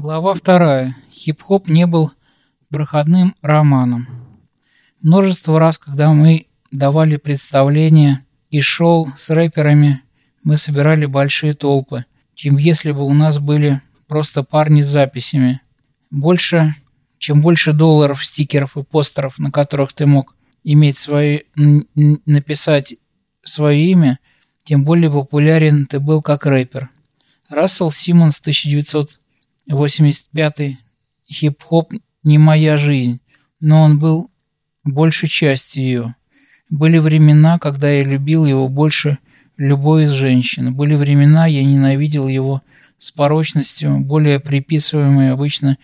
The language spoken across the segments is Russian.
Глава вторая. Хип-хоп не был проходным романом. Множество раз, когда мы давали представления и шоу с рэперами, мы собирали большие толпы, чем если бы у нас были просто парни с записями. Больше, чем больше долларов, стикеров и постеров, на которых ты мог иметь свои, написать свое имя, тем более популярен ты был как рэпер. Рассел Симмонс 1985 хип-хоп не моя жизнь, но он был большей частью ее. Были времена, когда я любил его больше любой из женщин. Были времена, я ненавидел его с порочностью, более приписываемой обычно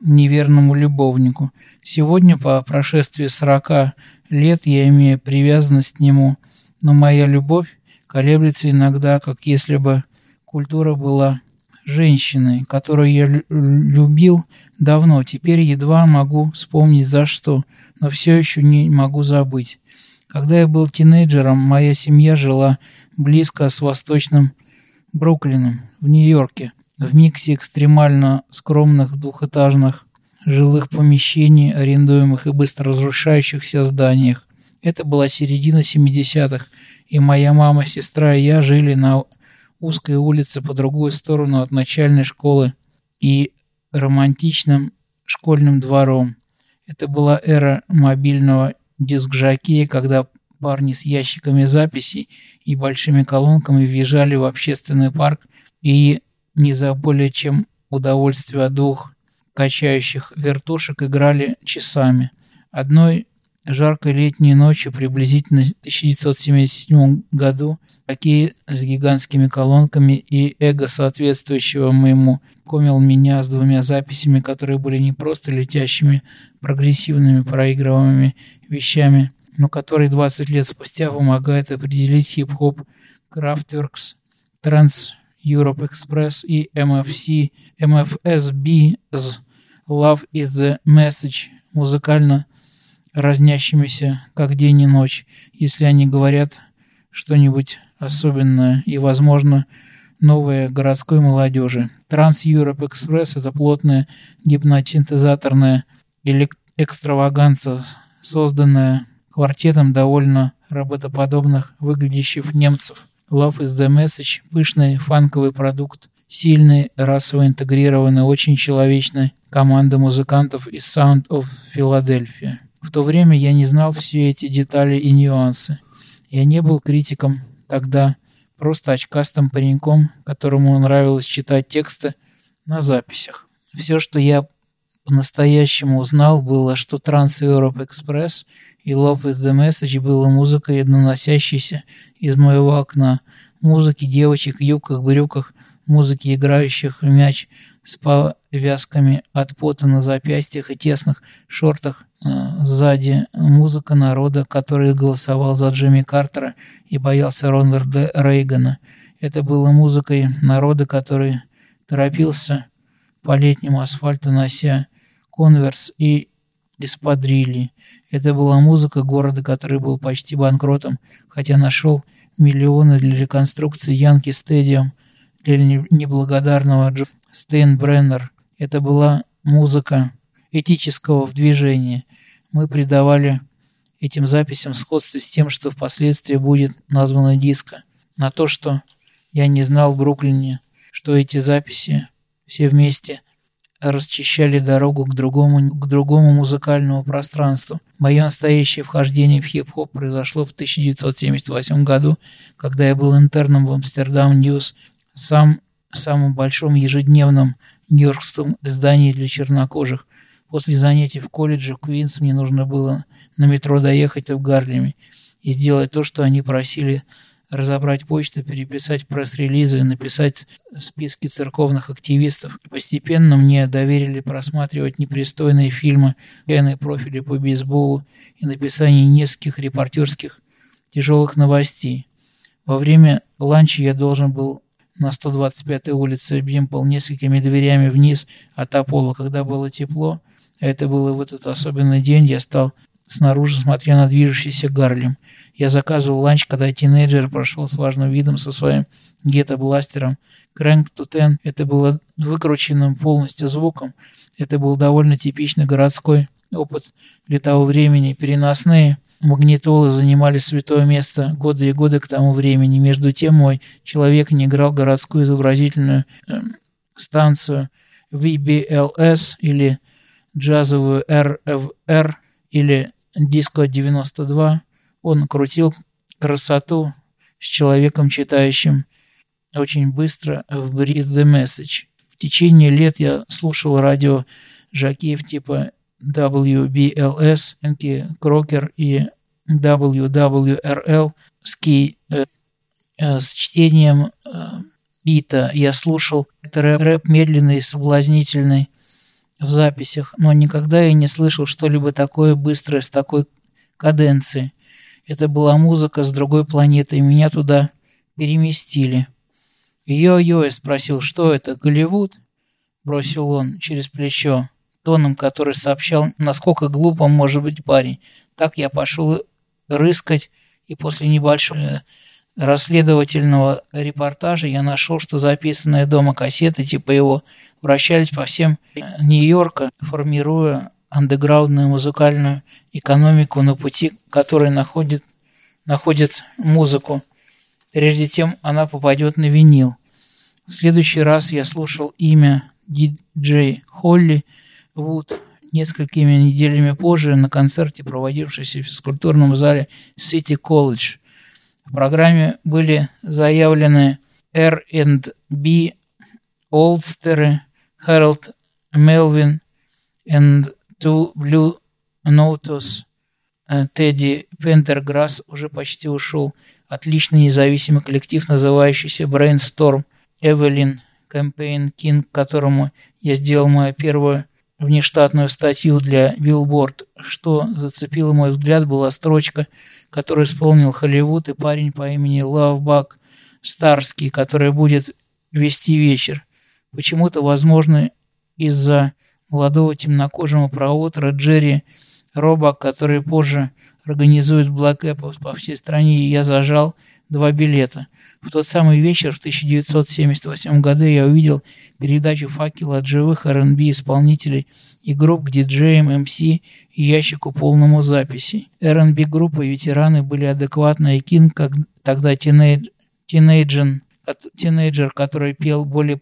неверному любовнику. Сегодня, по прошествии сорока лет, я имею привязанность к нему, но моя любовь колеблется иногда, как если бы культура была женщиной, которую я любил давно, теперь едва могу вспомнить за что, но все еще не могу забыть. Когда я был тинейджером, моя семья жила близко с восточным Бруклином, в Нью-Йорке, в миксе экстремально скромных двухэтажных жилых помещений, арендуемых и быстро разрушающихся зданиях. Это была середина 70-х, и моя мама, сестра и я жили на узкой улице по другую сторону от начальной школы и романтичным школьным двором. Это была эра мобильного диск-жокея, когда парни с ящиками записей и большими колонками въезжали в общественный парк и не за более чем удовольствие двух качающих вертушек играли часами. Одной жаркой летней ночью приблизительно в 1977 году такие с гигантскими колонками и эго соответствующего моему комил меня с двумя записями, которые были не просто летящими прогрессивными проигрываемыми вещами, но которые 20 лет спустя помогают определить хип-хоп Kraftwerks, Trans Europe Express и MFC, MFSB Love is the Message музыкально разнящимися, как день и ночь, если они говорят что-нибудь особенное и, возможно, новое городской молодежи. Europe Express – это плотная гипносинтезаторная экстраваганция, созданная квартетом довольно работоподобных выглядящих немцев. Love is the Message – пышный фанковый продукт, сильный, расово интегрированный, очень человечный команда музыкантов из Sound of Philadelphia. В то время я не знал все эти детали и нюансы. Я не был критиком тогда, просто очкастым пареньком, которому нравилось читать тексты на записях. Все, что я по-настоящему узнал, было, что Trans Europe Express и Love is the Message было музыкой, доносящейся из моего окна. Музыки девочек в юбках-брюках, музыки играющих в мяч с повязками от пота на запястьях и тесных шортах сзади. Музыка народа, который голосовал за Джимми Картера и боялся Рональда Рейгана. Это было музыкой народа, который торопился по летнему асфальту, нося конверс и эспадрильи. Это была музыка города, который был почти банкротом, хотя нашел миллионы для реконструкции Янки Стадиум для неблагодарного Стейнбреннер. Это была музыка этического в движении. Мы придавали этим записям сходство с тем, что впоследствии будет названо диско. На то, что я не знал в Бруклине, что эти записи все вместе расчищали дорогу к другому, к другому музыкальному пространству. Мое настоящее вхождение в хип-хоп произошло в 1978 году, когда я был интерном в Amsterdam News, сам самом большом ежедневном нью-йоркском издании для чернокожих. После занятий в колледже в Квинс мне нужно было на метро доехать в Гарлеме и сделать то, что они просили разобрать почту, переписать пресс-релизы, написать списки церковных активистов. Постепенно мне доверили просматривать непристойные фильмы, пьяные профили по бейсболу и написание нескольких репортерских тяжелых новостей. Во время ланча я должен был на 125-й улице Бимпл несколькими дверями вниз от Аполло, когда было тепло. Это было в этот особенный день, я стал снаружи, смотря на движущийся Гарлем. Я заказывал ланч, когда тинейджер прошел с важным видом со своим гетто-бластером. Крэнк Ten это было выкрученным полностью звуком. Это был довольно типичный городской опыт для того времени. Переносные магнитолы занимали святое место годы и годы к тому времени. Между тем мой человек не играл городскую изобразительную э, станцию VBLS или джазовую RFR или диско 92. Он крутил красоту с человеком, читающим очень быстро в Breathe the Message. В течение лет я слушал радио Жакеев типа WBLS, Энки Крокер и WWRL с, ки, э, э, с чтением э, бита. Я слушал рэп, рэп медленный соблазнительный в записях, но никогда я не слышал что-либо такое быстрое с такой каденцией. Это была музыка с другой планеты, и меня туда переместили. «Йо-йо», спросил, что это, Голливуд? Бросил он через плечо тоном, который сообщал, насколько глупым может быть парень. Так я пошел рыскать, и после небольшого э, расследовательного репортажа я нашел, что записанные дома кассеты типа его вращались по всем Нью-Йорка, формируя андеграундную музыкальную экономику на пути, который находит, находит музыку. Прежде тем она попадет на винил. В следующий раз я слушал имя диджей Холли – Вуд несколькими неделями позже на концерте, проводившемся в физкультурном зале City College. В программе были заявлены R&B, Олдстеры, Harold Melvin and Two Blue Notes. Тедди Пентерграсс уже почти ушел. Отличный независимый коллектив, называющийся Brainstorm. Эвелин Кампейн Кинг, которому я сделал мою первую внештатную статью для Billboard. Что зацепило мой взгляд, была строчка, которую исполнил Холливуд и парень по имени Лавбак Старский, который будет вести вечер. Почему-то, возможно, из-за молодого темнокожего проутра Джерри Робак, который позже организует Black Apple по всей стране, я зажал два билета – в тот самый вечер в 1978 году я увидел передачу «Факел» от живых R&B исполнителей и групп к диджеям, МС и ящику полному записей. R&B группы ветераны были адекватны, и Кинг, как тогда тинейдж, тинейджен, тинейджер, который пел более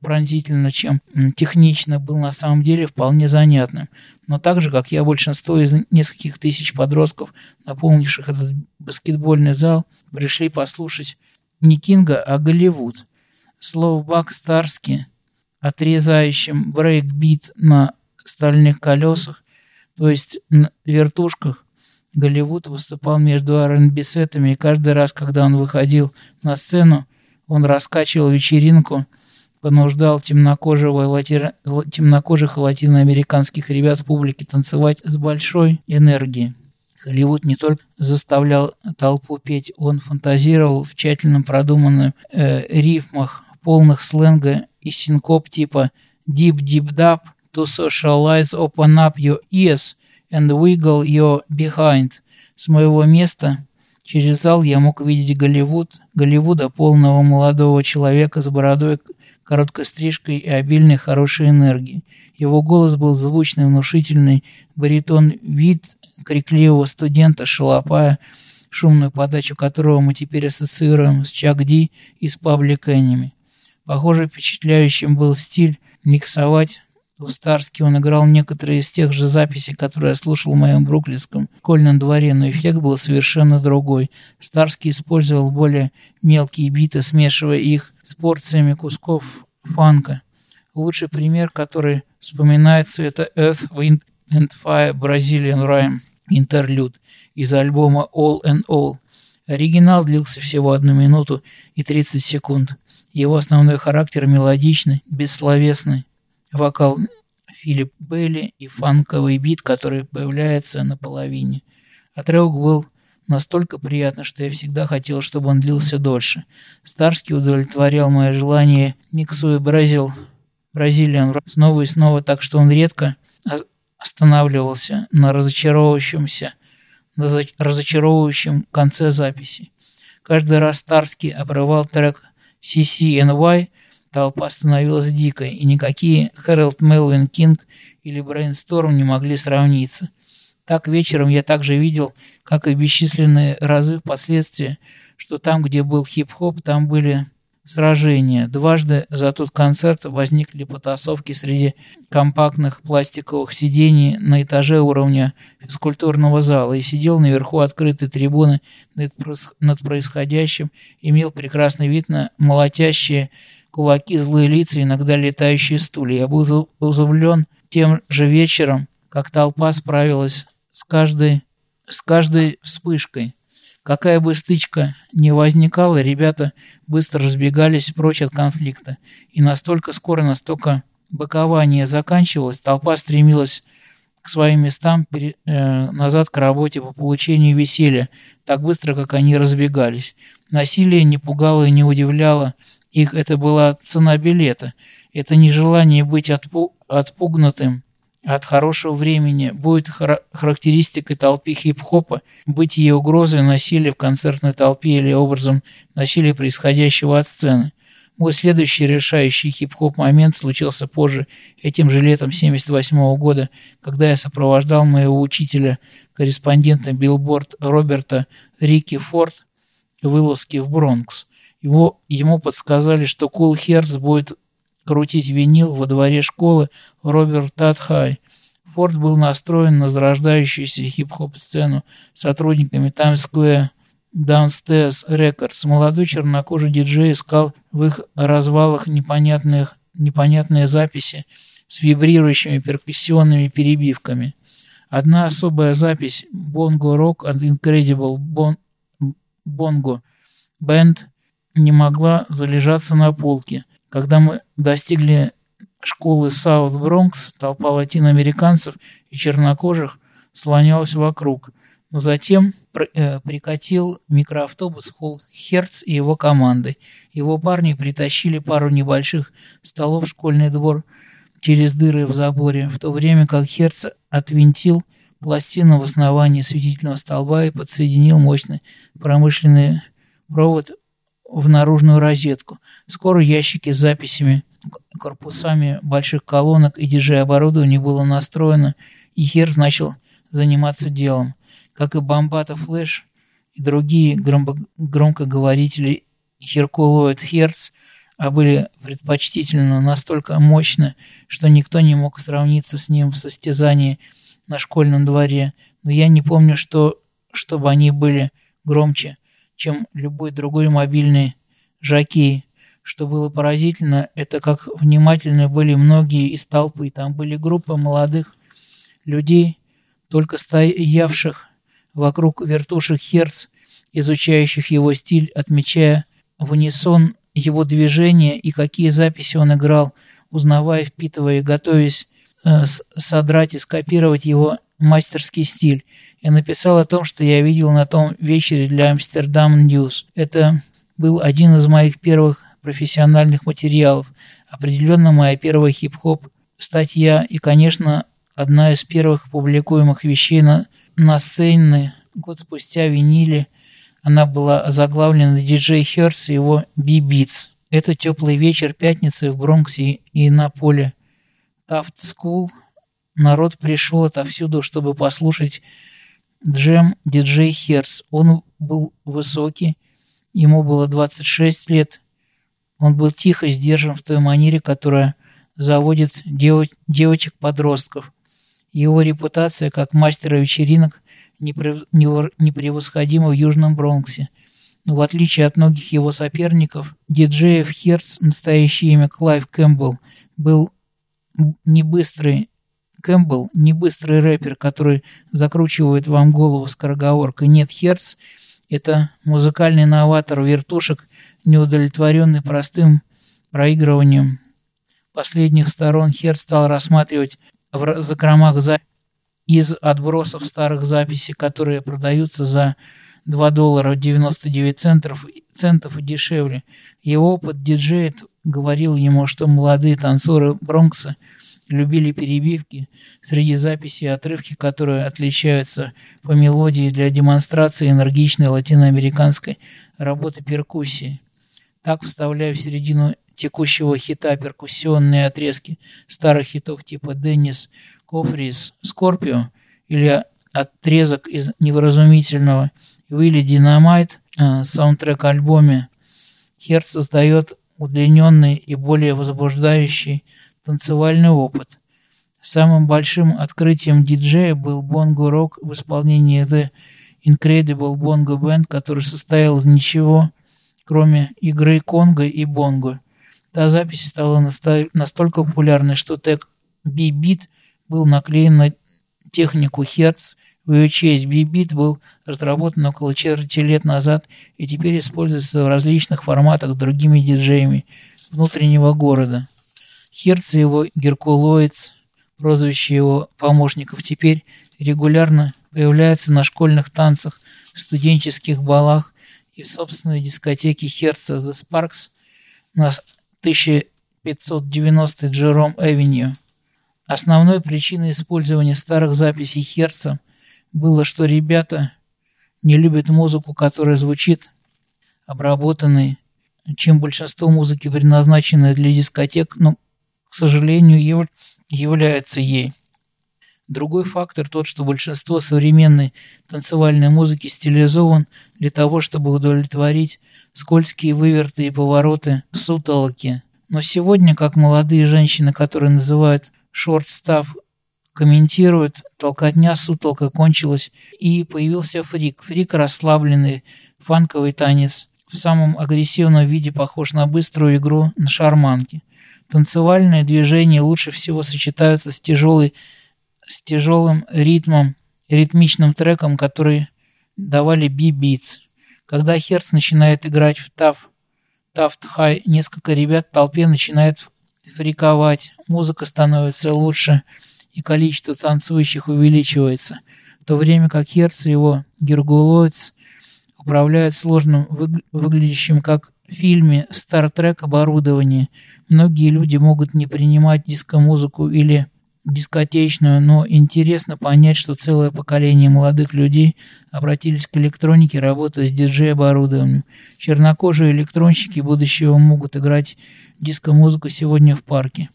пронзительно, чем технично, был на самом деле вполне занятным. Но так же, как я, большинство из нескольких тысяч подростков, наполнивших этот баскетбольный зал, пришли послушать не Кинга, а Hollywood. С Love Bug Starski, отрезающим брейк-бит на стальных колесах, то есть на вертушках, Голливуд выступал между R&B сетами, и каждый раз, когда он выходил на сцену, он раскачивал вечеринку, понуждал темнокожего лати... темнокожих латиноамериканских ребят в публике танцевать с большой энергией. Холливуд не только заставлял толпу петь, он фантазировал в тщательно продуманных э, рифмах, полных сленга и синкоп типа «deep deep dub», «to socialize, open up your ears and wiggle your behind». С моего места через зал я мог видеть Голливуд, Голливуда полного молодого человека с бородой, короткой стрижкой и обильной хорошей энергией. Его голос был звучный, внушительный, баритон вид крикливого студента Шалопая, шумную подачу которого мы теперь ассоциируем с Чак Ди и с Паблик. Похоже, впечатляющим был стиль миксовать у Старски он играл некоторые из тех же записей, которые я слушал в моем бруклинском школьном дворе, но эффект был совершенно другой. Старский использовал более мелкие биты, смешивая их с порциями кусков фанка. Лучший пример, который вспоминается, это Earth, Wind and Fire Brazilian Rhyme интерлюд из альбома All and All. Оригинал длился всего одну минуту и 30 секунд. Его основной характер мелодичный, бессловесный. Вокал Филипп Белли и фанковый бит, который появляется на половине. Отрывок был настолько приятно, что я всегда хотел, чтобы он длился дольше. Старский удовлетворял мое желание, миксуя Бразил, Бразилиан снова и снова, так что он редко останавливался на разочаровывающемся, на разочаровывающем конце записи. Каждый раз Старский обрывал трек CCNY, толпа становилась дикой, и никакие Хэролд Мелвин Кинг или Брейнсторм не могли сравниться. Так вечером я также видел, как и бесчисленные разы впоследствии, что там, где был хип-хоп, там были сражения. Дважды за тот концерт возникли потасовки среди компактных пластиковых сидений на этаже уровня физкультурного зала и сидел наверху открытой трибуны над происходящим, имел прекрасный вид на молотящие кулаки, злые лица, иногда летающие стулья. Я был удивлен тем же вечером, как толпа справилась с каждой, с каждой вспышкой. Какая бы стычка ни возникала, ребята быстро разбегались прочь от конфликта. И настолько скоро, настолько бокование заканчивалось, толпа стремилась к своим местам пере, э, назад к работе по получению веселья, так быстро, как они разбегались. Насилие не пугало и не удивляло их, это была цена билета. Это нежелание быть отпу отпугнутым от хорошего времени будет хар характеристикой толпы хип-хопа, быть ее угрозой насилия в концертной толпе или образом насилия, происходящего от сцены. Мой следующий решающий хип-хоп момент случился позже, этим же летом 78 -го года, когда я сопровождал моего учителя, корреспондента Билборд Роберта Роки Форд в вылазке в Бронкс. Его, ему подсказали, что Kool Herc будет крутить винил во дворе школы Robert Taft High. Форд был настроен на зарождающуюся хип-хоп-сцену сотрудниками Times Square Downstairs Records. Молодой чернокожий диджей искал в их развалах непонятных, непонятные записи с вибрирующими перкуссионными перебивками. Одна особая запись Bongo Rock and Incredible bon Bongo Band не могла залежаться на полке – когда мы достигли школы Саут-Бронкс, толпа латиноамериканцев и чернокожих слонялась вокруг, но затем э, прикатил микроавтобус Холл Херц и его командой. Его парни притащили пару небольших столов в школьный двор через дыры в заборе, в то время как Херц отвинтил пластину в основании светительного столба и подсоединил мощный промышленный провод в наружную розетку. Скоро ящики с записями, корпусами больших колонок и диджей-оборудование было настроено, и Херц начал заниматься делом. Как и Бомбата Флэш и другие громкоговорители Херкулоид Херц, а были предпочтительно настолько мощны, что никто не мог сравниться с ним в состязании на школьном дворе, но я не помню, что, чтобы они были громче чем любой другой мобильный жокей. Что было поразительно, это как внимательны были многие из толпы. Там были группы молодых людей, только стоявших вокруг вертушек Херц, изучающих его стиль, отмечая в унисон его движения и какие записи он играл, узнавая, впитывая, готовясь э, содрать и скопировать его мастерский стиль. Я написал о том, что я видел на том вечере для Amsterdam News. Это был один из моих первых профессиональных материалов. Определенно моя первая хип-хоп статья и, конечно, одна из первых публикуемых вещей на, на сцене год спустя виниле. Она была заглавлена диджей Херс и его B-Beats. Это теплый вечер пятницы в Бронксе и на поле Taft School Народ пришел отовсюду, чтобы послушать джем диджей Херс. Он был высокий, ему было 26 лет. Он был тихо сдержан в той манере, которая заводит дев... девочек-подростков. Его репутация как мастера вечеринок непревосходима в Южном Бронксе. Но в отличие от многих его соперников, диджеев Херц, настоящее имя Клайв Кэмпбелл, был не быстрый, Кэмпбелл не быстрый рэпер, который закручивает вам голову скороговоркой. Нет, Херц – это музыкальный новатор вертушек, неудовлетворенный простым проигрыванием последних сторон. Херц стал рассматривать в закромах за... из отбросов старых записей, которые продаются за 2 доллара 99 центов, центов и дешевле. Его опыт диджея говорил ему, что молодые танцоры Бронкса – любили перебивки, среди записей отрывки, которые отличаются по мелодии для демонстрации энергичной латиноамериканской работы перкуссии. Так, вставляя в середину текущего хита перкуссионные отрезки старых хитов типа «Деннис», «Кофрис», «Скорпио» или отрезок из невразумительного «Вилли Динамайт» э, саундтрек альбоме, Херц создает удлиненный и более возбуждающий танцевальный опыт. Самым большим открытием диджея был Rock в исполнении The Incredible Bongo Band, который состоял из ничего, кроме игры конго и бонго. Та запись стала настолько популярной, что тег B-Beat был наклеен на технику Hertz в ее честь. B-Beat был разработан около четверти лет назад и теперь используется в различных форматах другими диджеями внутреннего города. Херц и его Геркулоиц, прозвище его помощников, теперь регулярно появляются на школьных танцах, студенческих балах и в собственной дискотеке Херца The Sparks на 1590 Джером Эвеню. Основной причиной использования старых записей Херца было, что ребята не любят музыку, которая звучит обработанной, чем большинство музыки предназначено для дискотек, но к сожалению, яв... является ей. Другой фактор тот, что большинство современной танцевальной музыки стилизован для того, чтобы удовлетворить скользкие выверты и повороты сутолоки. Но сегодня, как молодые женщины, которые называют шорт-став, комментируют, толкотня сутолка кончилась, и появился фрик. Фрик расслабленный, фанковый танец, в самом агрессивном виде похож на быструю игру на шарманке. Танцевальные движения лучше всего сочетаются с, тяжелой, с тяжелым ритмом, ритмичным треком, который давали би-битс. Когда Херц начинает играть в таф, тафт хай, несколько ребят в толпе начинают фриковать, музыка становится лучше и количество танцующих увеличивается, в то время как Херц и его гергулоиц управляют сложным, выглядящим как фильме Trek оборудование. Многие люди могут не принимать диско-музыку или дискотечную, но интересно понять, что целое поколение молодых людей обратились к электронике, работая с диджей-оборудованием. Чернокожие электронщики будущего могут играть диско-музыку сегодня в парке.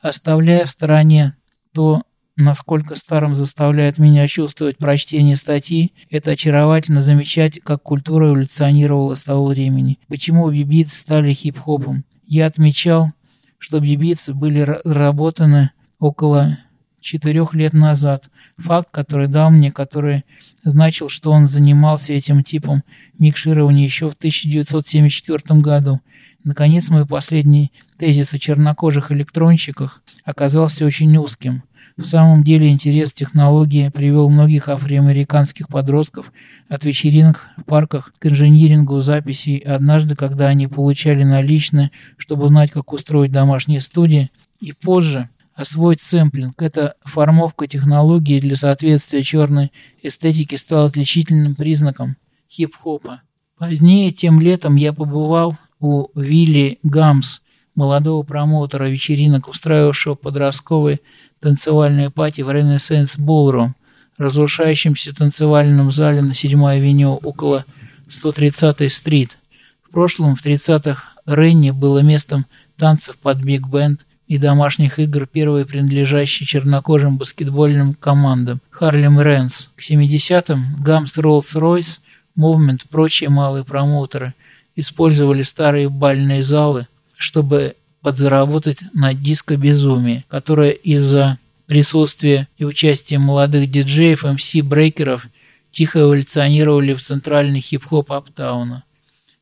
Оставляя в стороне то, насколько старым заставляет меня чувствовать прочтение статьи, это очаровательно замечать, как культура эволюционировала с того времени. Почему бибицы стали хип-хопом? Я отмечал, что бибицы были разработаны около четырех лет назад. Факт, который дал мне, который значил, что он занимался этим типом микширования еще в 1974 году. Наконец, мой последний тезис о чернокожих электронщиках оказался очень узким. В самом деле интерес к технологии привел многих афроамериканских подростков от вечеринок в парках к инжинирингу записей. Однажды, когда они получали наличные, чтобы узнать, как устроить домашние студии, и позже освоить сэмплинг. Эта формовка технологии для соответствия черной эстетике стала отличительным признаком хип-хопа. Позднее, тем летом, я побывал у Вилли Гамс, молодого промоутера вечеринок, устраивавшего подростковые танцевальные пати в Renaissance Ballroom, разрушающемся танцевальном зале на 7-й авеню около 130-й стрит. В прошлом, в 30-х, Ренни было местом танцев под биг-бенд и домашних игр, первой принадлежащей чернокожим баскетбольным командам Харлем Рэнс. К 70-м Гамс Роллс-Ройс, Movement, прочие малые промоутеры использовали старые бальные залы, чтобы подзаработать на диско-безумии, которое из-за присутствия и участия молодых диджеев, МС-брейкеров тихо эволюционировали в центральный хип-хоп Аптауна.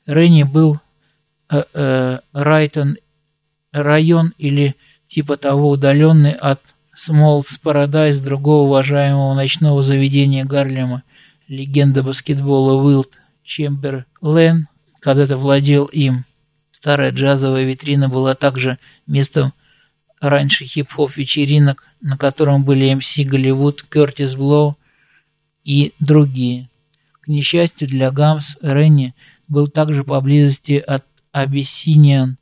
Ренни был э, э, Райтон район или типа того удаленный от Смолс Парадайз другого уважаемого ночного заведения Гарлема, легенда баскетбола Уилд Чемберлен когда-то владел им. Старая джазовая витрина была также местом раньше хип-хоп вечеринок, на котором были МС Голливуд, Кертис Блоу и другие. К несчастью для Гамс, Ренни был также поблизости от Абиссиниан,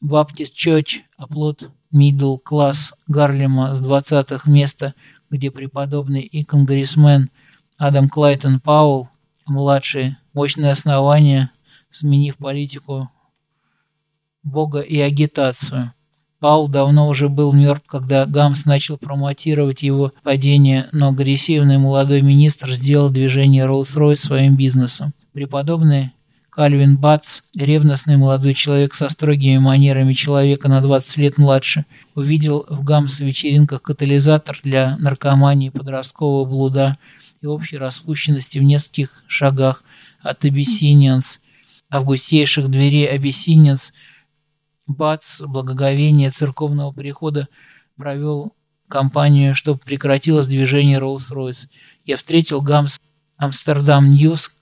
Баптист Чёрч, оплот middle класс Гарлема с 20-х места, где преподобный и конгрессмен Адам Клайтон Пауэлл, младший, мощное основание, сменив политику Бога и агитацию. Паул давно уже был мертв, когда Гамс начал промотировать его падение, но агрессивный молодой министр сделал движение Rolls-Royce своим бизнесом. Преподобный Кальвин Батц, ревностный молодой человек со строгими манерами человека на 20 лет младше, увидел в Гамс-вечеринках катализатор для наркомании, подросткового блуда и общей распущенности в нескольких шагах от Абиссинианс, августейших дверей Абиссинианс. Бац, благоговение церковного прихода провел кампанию, чтобы прекратилось движение Rolls-Royce. Я встретил Гамс Амстердам Ньюс,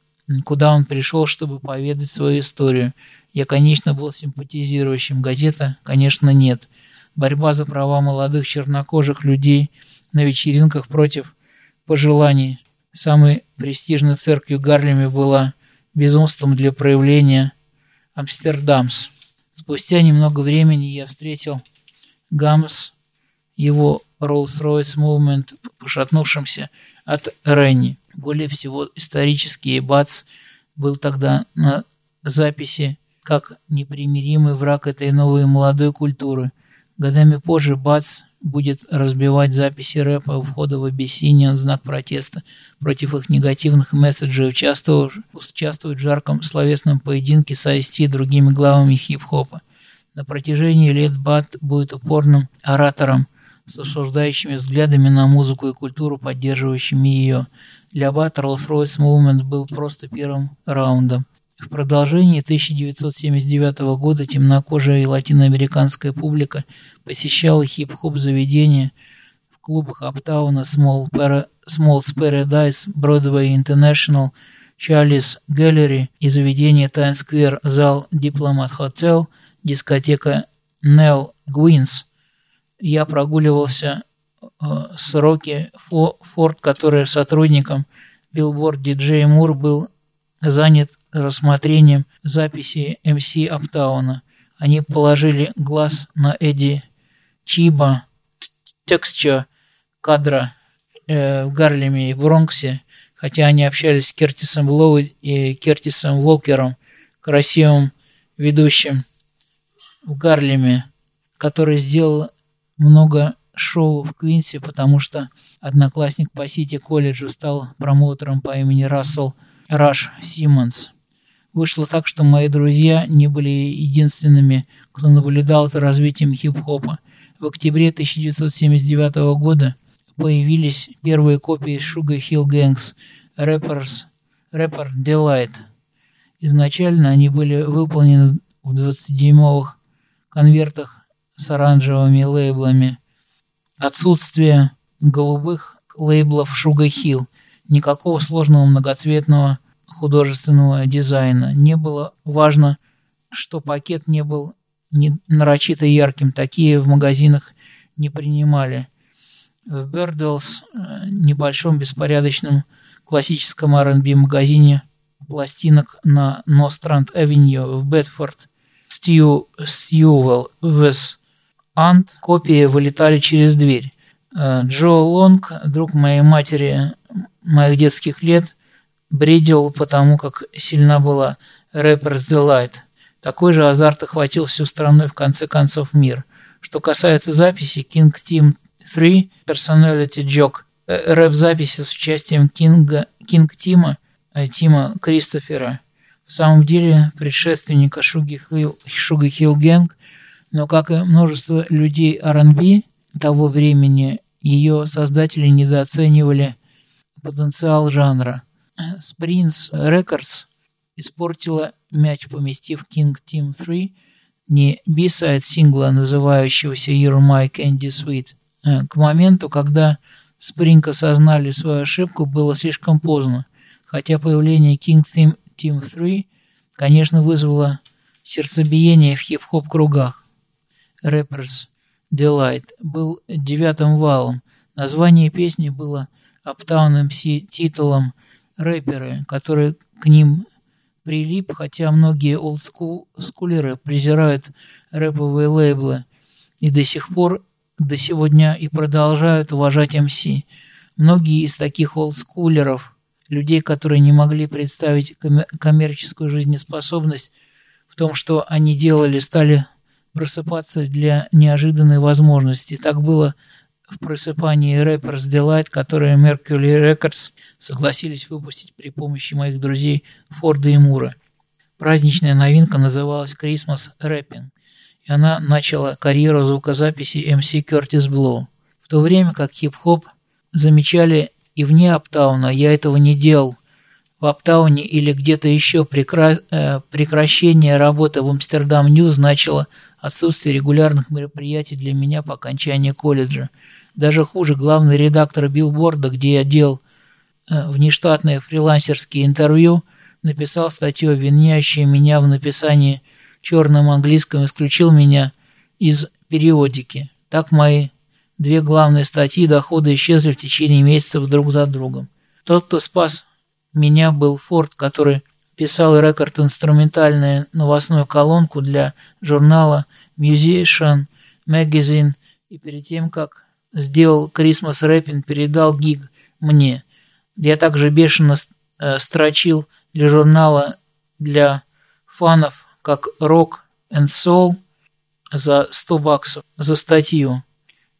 куда он пришел, чтобы поведать свою историю. Я, конечно, был симпатизирующим. Газета, конечно, нет. Борьба за права молодых чернокожих людей на вечеринках против пожеланий. Самой престижной церковью Гарлеме была безумством для проявления Амстердамс. Спустя немного времени я встретил Гамс, его Rolls-Royce Movement, пошатнувшимся от Ренни. Более всего, исторический Бац был тогда на записи как непримиримый враг этой новой молодой культуры. Годами позже Бац будет разбивать записи рэпа у входа в Абиссиниан знак протеста против их негативных месседжей, участвовать, участвовать в жарком словесном поединке с IST и другими главами хип-хопа. На протяжении лет Бат будет упорным оратором с осуждающими взглядами на музыку и культуру, поддерживающими ее. Для Бат Rolls-Royce Movement был просто первым раундом. В продолжении 1979 года темнокожая и латиноамериканская публика посещала хип-хоп заведения в клубах Аптауна, Small, Para, Small's Paradise, Broadway International, Charlie's Gallery и заведение Times Square, зал Diplomat Hotel, дискотека Nell Gwyn's. Я прогуливался э, с Рокки Форд, который сотрудником Billboard диджей Мур был занят рассмотрением записи МС Аптауна. Они положили глаз на Эдди Чиба, текстча кадра э, в Гарлеме и Бронксе, хотя они общались с Кертисом Лоу и Кертисом Волкером, красивым ведущим в Гарлеме, который сделал много шоу в Квинсе, потому что одноклассник по Сити колледжу стал промоутером по имени Рассел Раш Симмонс. Вышло так, что мои друзья не были единственными, кто наблюдал за развитием хип-хопа. В октябре 1979 года появились первые копии Sugar Hill Gangs Rappers, Rapper Delight. Изначально они были выполнены в 20-дюймовых конвертах с оранжевыми лейблами. Отсутствие голубых лейблов Sugar Hill, никакого сложного многоцветного художественного дизайна. Не было важно, что пакет не был не нарочито ярким, такие в магазинах не принимали. В Берделс, э, небольшом беспорядочном классическом R&B магазине пластинок на Ностранд-авеню в Бетфорд, Стью, Стьювелл, Вес Ант, копии вылетали через дверь. Э, Джо Лонг, друг моей матери моих детских лет, бредил потому, как сильна была Рэпер's Delight. Такой же азарт охватил всю страну и в конце концов мир. Что касается записи King Team 3 Personality Jock, э, рэп-записи с участием Кинга, Кинг Тима, э, Тима Кристофера, в самом деле предшественника Sugarhill, Sugarhill Gang, но как и множество людей R&B того времени, ее создатели недооценивали потенциал жанра. Spring Records испортила мяч, поместив King Tim 3 не B-сайд сингла, называющегося You're My Candy Sweet. Э, к моменту, когда Spring осознали свою ошибку, было слишком поздно, хотя появление King Team, Team 3, конечно, вызвало сердцебиение в хип-хоп кругах. Rappers Delight был девятым валом. Название песни было Uptown MC титулом рэперы, который к ним прилип, хотя многие олдскулеры презирают рэповые лейблы и до сих пор, до сегодня и продолжают уважать МС. Многие из таких олдскулеров, людей, которые не могли представить коммерческую жизнеспособность в том, что они делали, стали просыпаться для неожиданной возможности. Так было в просыпании Rappers Delight, которые Mercury Records согласились выпустить при помощи моих друзей Форда и Мура. Праздничная новинка называлась Christmas Rapping, и она начала карьеру звукозаписи MC Curtis Blow. В то время как хип-хоп замечали и вне Аптауна, я этого не делал. В Аптауне или где-то еще прекра... э, прекращение работы в Амстердам Ньюз значило отсутствие регулярных мероприятий для меня по окончании колледжа. Даже хуже, главный редактор билборда, где я делал э, внештатные фрилансерские интервью, написал статью, обвиняющую меня в написании черным английском, исключил меня из периодики. Так мои две главные статьи дохода исчезли в течение месяцев друг за другом. Тот, кто спас меня, был Форд, который писал рекорд-инструментальную новостную колонку для журнала Musician Magazine и перед тем, как сделал Christmas Рэппин, передал гиг мне. Я также бешено э, строчил для журнала для фанов, как Rock and Soul за 100 баксов за статью.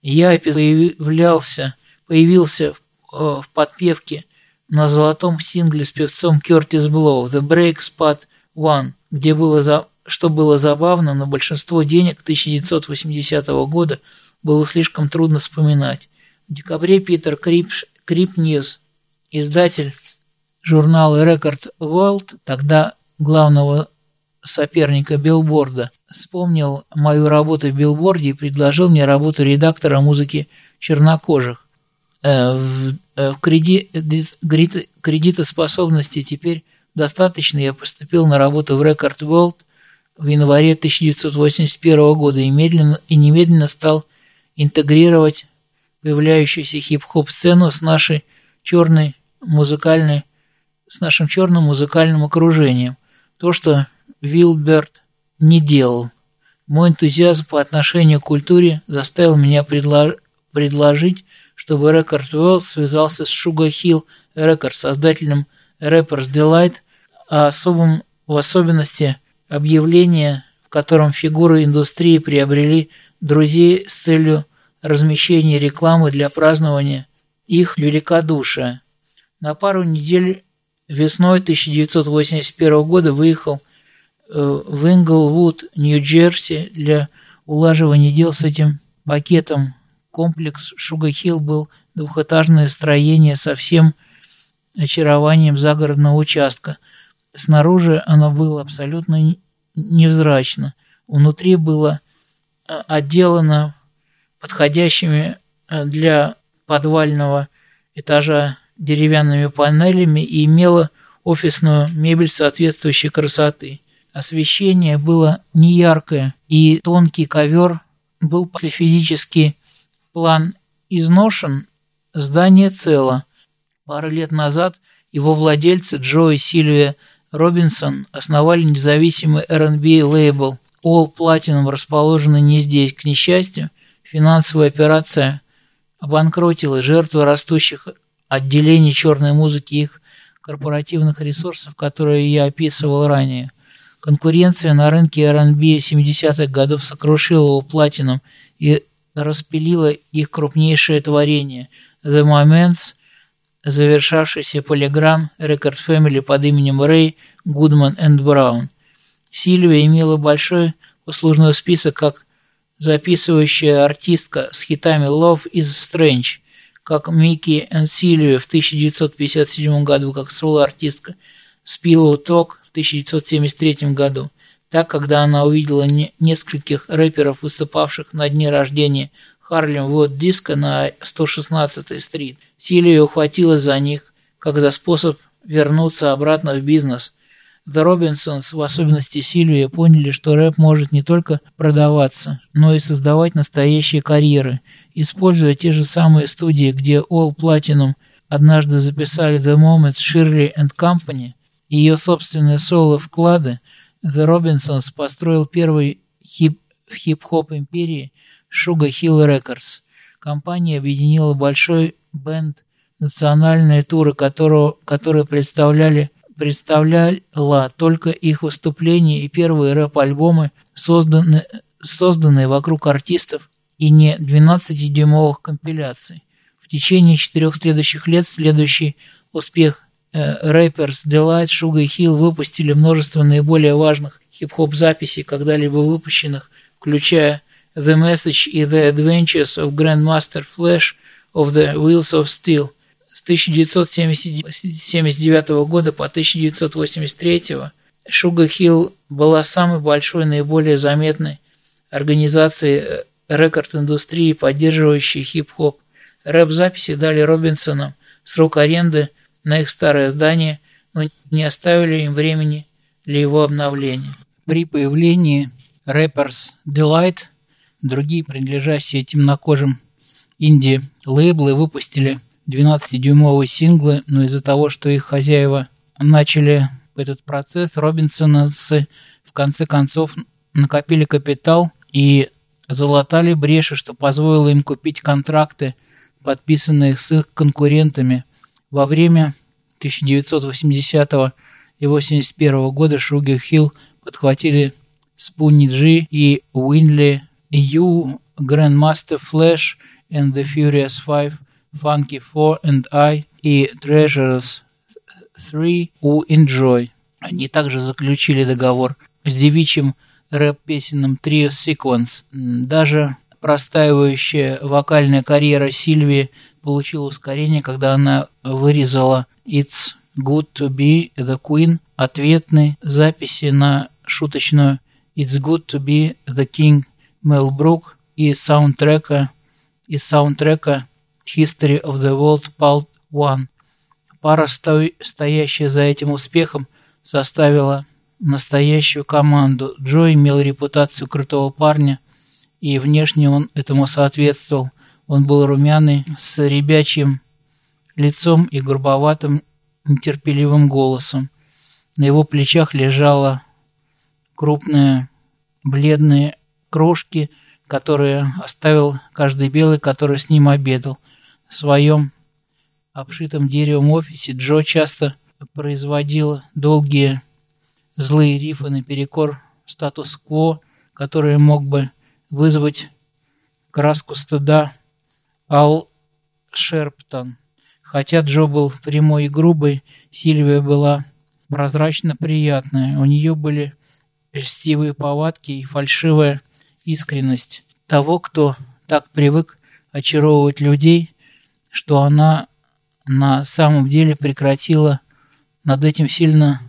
Я появлялся, появился в, э, в подпевке на золотом сингле с певцом Кертис Блоу «The Break Spot One», где было за... что было забавно, но большинство денег 1980 года – было слишком трудно вспоминать. В декабре Питер Крип, Крип Ньюс, издатель журнала Record World, тогда главного соперника Билборда, вспомнил мою работу в Билборде и предложил мне работу редактора музыки чернокожих. Э, в, э, в креди, кредитоспособности теперь достаточно. Я поступил на работу в Record World в январе 1981 года и, медленно, и немедленно стал интегрировать появляющуюся хип-хоп сцену с нашей черной музыкальной, с нашим черным музыкальным окружением. То, что Вилберт не делал. Мой энтузиазм по отношению к культуре заставил меня предло предложить, чтобы Record World связался с Sugar Hill Records, создателем Rappers Delight, а особым, в особенности объявление, в котором фигуры индустрии приобрели друзей с целью размещения рекламы для празднования их великодушия. На пару недель весной 1981 года выехал э, в Инглвуд, Нью-Джерси для улаживания дел с этим пакетом. Комплекс Шугахилл был двухэтажное строение со всем очарованием загородного участка. Снаружи оно было абсолютно невзрачно. Внутри было отделана подходящими э, для подвального этажа деревянными панелями и имела офисную мебель соответствующей красоты. Освещение было неяркое, и тонкий ковер был после физический план изношен, здание цело. Пару лет назад его владельцы Джо и Сильвия Робинсон основали независимый R&B лейбл All Platinum расположены не здесь. К несчастью, финансовая операция обанкротила жертвы растущих отделений черной музыки и их корпоративных ресурсов, которые я описывал ранее. Конкуренция на рынке R&B 70-х годов сокрушила его платином и распилила их крупнейшее творение The Moments, завершавшийся Polygram Record Family под именем Рэй Гудман and Браун. Сильвия имела большой услужной список как записывающая артистка с хитами Love is Strange, как Микки и Сильвия в 1957 году, как соло-артистка Spillow Talk в 1973 году. Так, когда она увидела не нескольких рэперов, выступавших на дне рождения Харлем Вот Диско на 116-й стрит, Сильвия ухватилась за них, как за способ вернуться обратно в бизнес – The Robinsons, в особенности Сильвия, поняли, что рэп может не только продаваться, но и создавать настоящие карьеры, используя те же самые студии, где All Platinum однажды записали The Moments Shirley and Company, и ее собственные соло-вклады, The Robinsons построил первый хип в хип-хоп империи Sugar Hill Records. Компания объединила большой бенд национальные туры, которого, которые представляли представляла только их выступления и первые рэп-альбомы, созданы, созданные вокруг артистов, и не 12-дюймовых компиляций. В течение четырех следующих лет следующий успех э, Rappers Delight, Sugar Hill выпустили множество наиболее важных хип-хоп записей, когда-либо выпущенных, включая The Message и The Adventures of Grandmaster Flash of the Wheels of Steel – с 1979 года по 1983 Шуга Хилл была самой большой, наиболее заметной организацией э, рекорд-индустрии, поддерживающей хип-хоп. Рэп-записи дали Робинсонам срок аренды на их старое здание, но не оставили им времени для его обновления. При появлении Rappers Delight другие принадлежащие темнокожим инди-лейблы выпустили 12-дюймовые синглы, но из-за того, что их хозяева начали этот процесс, Робинсонсы в конце концов накопили капитал и залатали бреши, что позволило им купить контракты, подписанные с их конкурентами. Во время 1980 и 81 года Шугер Хилл подхватили Спунни Джи и Уинли Ю, Grandmaster Flash and the Furious Five – Funky 4 and I и Treasures 3 у Enjoy. Они также заключили договор с девичьим рэп-песенным трио Sequence. Даже простаивающая вокальная карьера Сильвии получила ускорение, когда она вырезала It's Good to Be the Queen ответной записи на шуточную It's Good to Be the King Мел Брук и саундтрека из саундтрека History of the World Part 1. Пара, стоящая за этим успехом, составила настоящую команду. Джо имел репутацию крутого парня, и внешне он этому соответствовал. Он был румяный, с ребячьим лицом и грубоватым, нетерпеливым голосом. На его плечах лежала крупные бледные крошки, которые оставил каждый белый, который с ним обедал. В своем обшитом деревом офисе Джо часто производил долгие злые рифы наперекор статус-кво, который мог бы вызвать краску стыда Ал Шерптон. Хотя Джо был прямой и грубой, Сильвия была прозрачно приятная. У нее были льстивые повадки и фальшивая искренность того, кто так привык очаровывать людей, что она на самом деле прекратила над этим сильно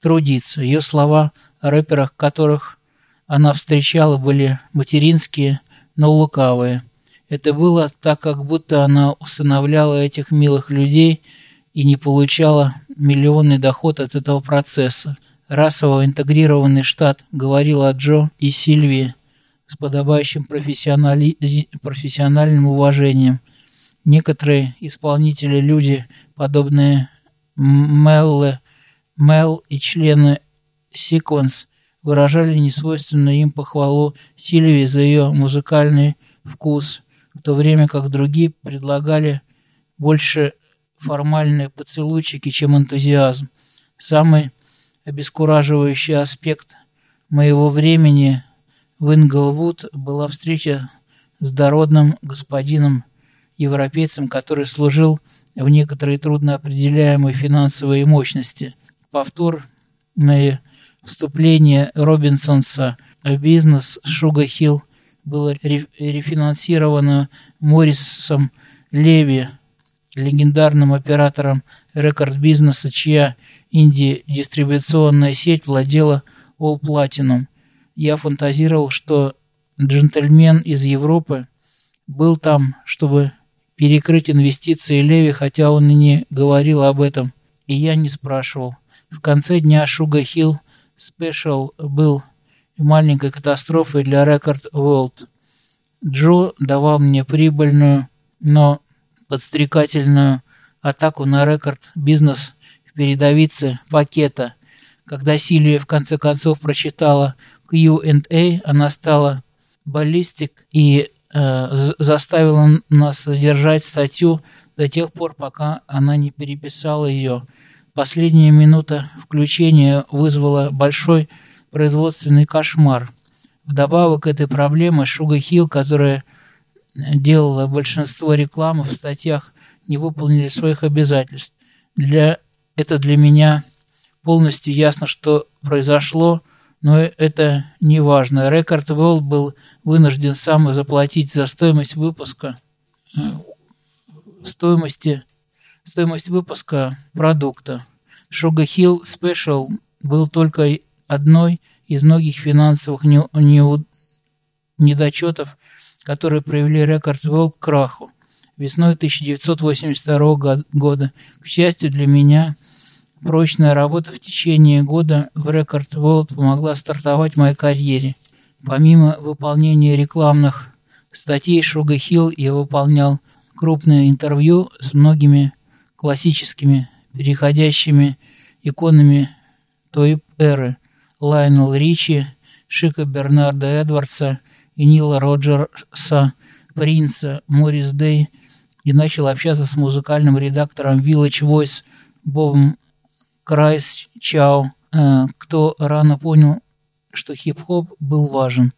трудиться. Ее слова о рэперах, которых она встречала, были материнские, но лукавые. Это было так, как будто она усыновляла этих милых людей и не получала миллионный доход от этого процесса. Расово интегрированный штат говорил о Джо и Сильвии с подобающим профессионали... профессиональным уважением – Некоторые исполнители, люди, подобные Мелле, Мел и члены Sequence, выражали несвойственную им похвалу Сильвии за ее музыкальный вкус, в то время как другие предлагали больше формальные поцелуйчики, чем энтузиазм. Самый обескураживающий аспект моего времени в Инглвуд была встреча с дородным господином европейцем, который служил в некоторой трудноопределяемой финансовой мощности. Повторное вступление Робинсонса в бизнес Шуга Хилл было рефинансировано Моррисом Леви, легендарным оператором рекорд-бизнеса, чья инди-дистрибуционная сеть владела All Platinum. Я фантазировал, что джентльмен из Европы был там, чтобы перекрыть инвестиции Леви, хотя он и не говорил об этом, и я не спрашивал. В конце дня Шуга Хилл Спешл был маленькой катастрофой для Record World. Джо давал мне прибыльную, но подстрекательную атаку на рекорд бизнес в передовице пакета. Когда Сильвия в конце концов прочитала Q&A, она стала баллистик и заставила нас содержать статью до тех пор, пока она не переписала ее. Последняя минута включения вызвала большой производственный кошмар. Вдобавок к этой проблеме Шуга Хилл, которая делала большинство рекламы в статьях, не выполнили своих обязательств. Для, это для меня полностью ясно, что произошло, но это не важно. Рекорд World был вынужден сам заплатить за стоимость выпуска стоимости стоимость выпуска продукта. Sugar Hill Special был только одной из многих финансовых не, не, недочетов, которые привели Рекорд World к краху весной 1982 года. К счастью для меня, прочная работа в течение года в Record World помогла стартовать моей карьере. Помимо выполнения рекламных статей Sugar Hill я выполнял крупное интервью с многими классическими, переходящими иконами той эры. Лайнел Ричи, Шика Бернарда Эдвардса и Нила Роджерса, Принца, Морис Дэй. И начал общаться с музыкальным редактором Village Voice Бобом Кристгау, э, кто рано понял, что хип-хоп был важен.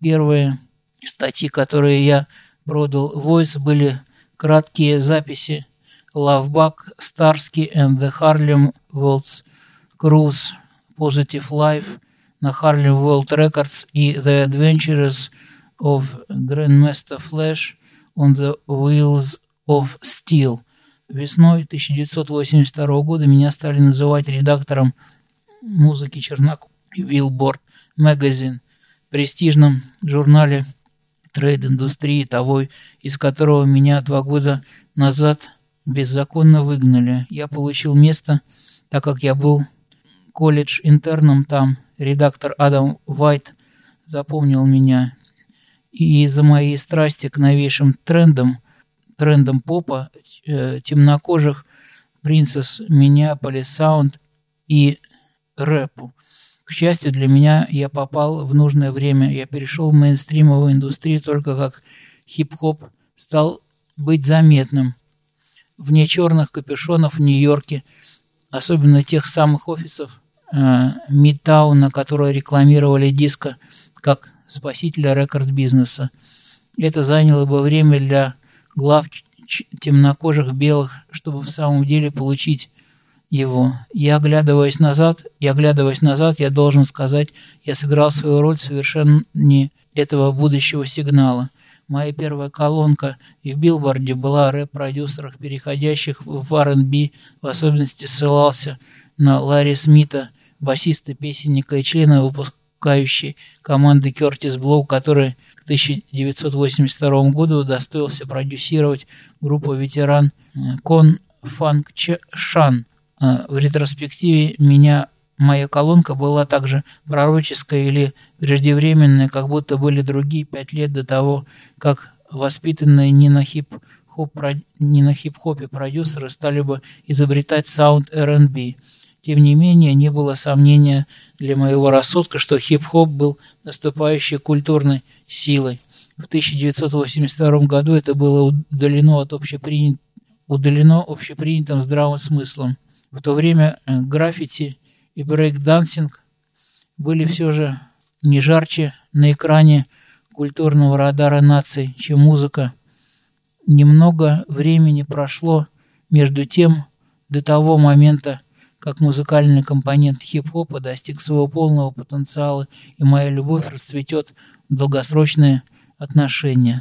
Первые статьи, которые я продал Voice, были краткие записи Bug, Starsky and the Harlem Worlds Cruise, Positive Life на Harlem World Records и The Adventures of Grandmaster Flash on the Wheels of Steel. Весной 1982 года меня стали называть редактором музыки Чернак Billboard Magazine, престижном журнале трейд-индустрии, того, из которого меня два года назад беззаконно выгнали. Я получил место, так как я был колледж-интерном там. Редактор Адам Вайт запомнил меня. И из-за моей страсти к новейшим трендам, трендам попа, э, темнокожих, Принцесс Миннеаполис Саунд и рэпу. К счастью для меня, я попал в нужное время. Я перешел в мейнстримовую индустрию только как хип-хоп стал быть заметным. Вне черных капюшонов в Нью-Йорке, особенно тех самых офисов э, Мидтауна, которые рекламировали диско как спасителя рекорд-бизнеса. Это заняло бы время для глав темнокожих белых, чтобы в самом деле получить его. Я оглядываясь назад, и оглядываясь назад, я должен сказать, я сыграл свою роль совершенно не этого будущего сигнала. Моя первая колонка в билборде была о рэп-продюсерах, переходящих в R&B, в особенности ссылался на Ларри Смита, басиста, песенника и члена выпускающей команды Кертис Блоу, который к 1982 году удостоился продюсировать группу ветеран Кон Фанк Шан. Э, в ретроспективе меня моя колонка была также пророческая или преждевременная, как будто были другие пять лет до того, как воспитанные не на хип-хопе продюсеры стали бы изобретать саунд R&B. Тем не менее, не было сомнения для моего рассудка, что хип-хоп был наступающей культурной силой. В 1982 году это было удалено от общепринят... удалено общепринятым здравым смыслом. В то время э, граффити и breakdancing были все же не жарче на экране культурного радара наций, чем музыка. Немного времени прошло между тем до того момента, как музыкальный компонент хип-хопа достиг своего полного потенциала, и моя любовь расцветет в долгосрочные отношения.